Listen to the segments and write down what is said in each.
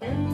Bye.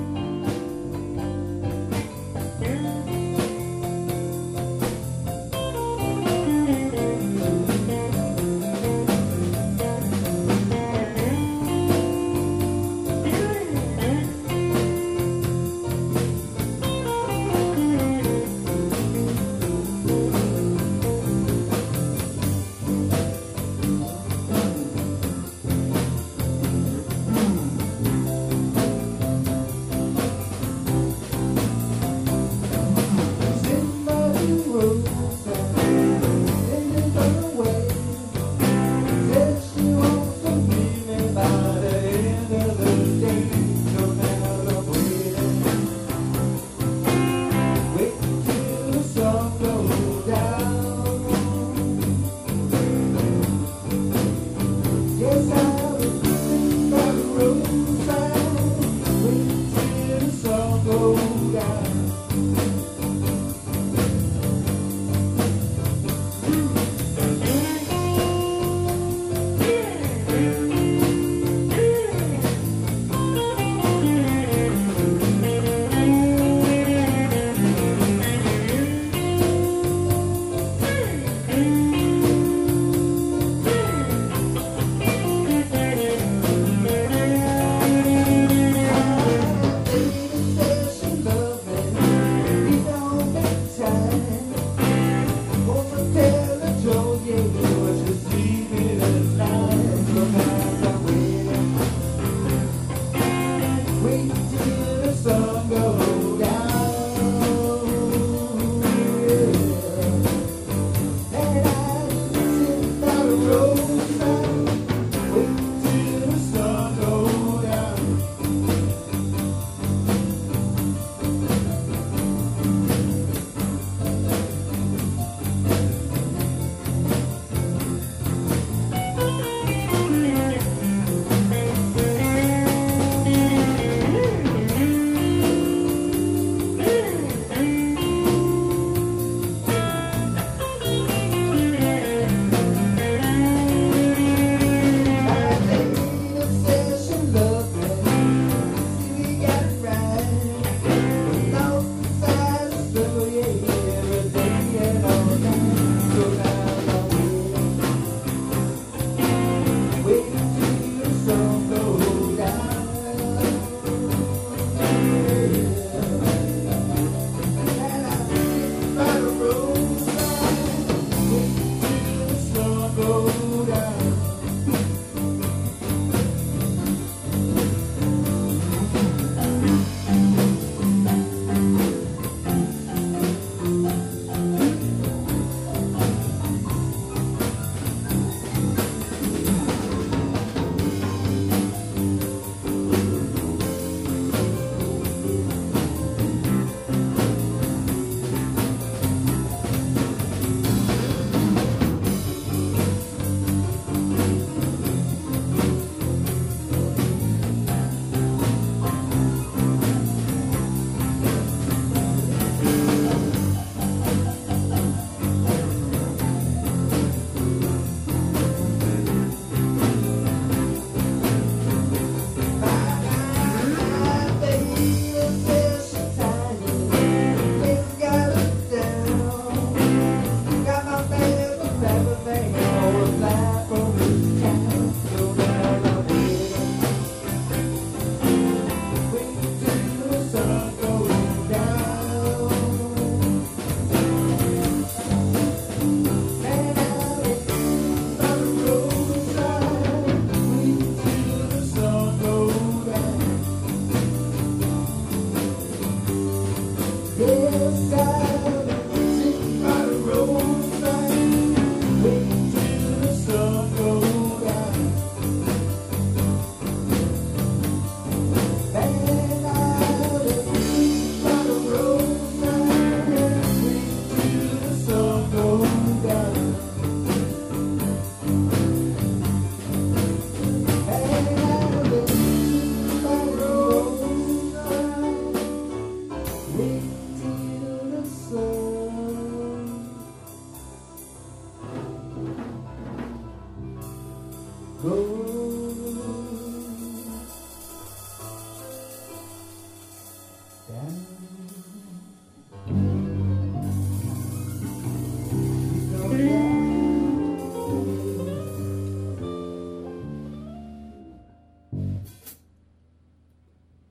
Go.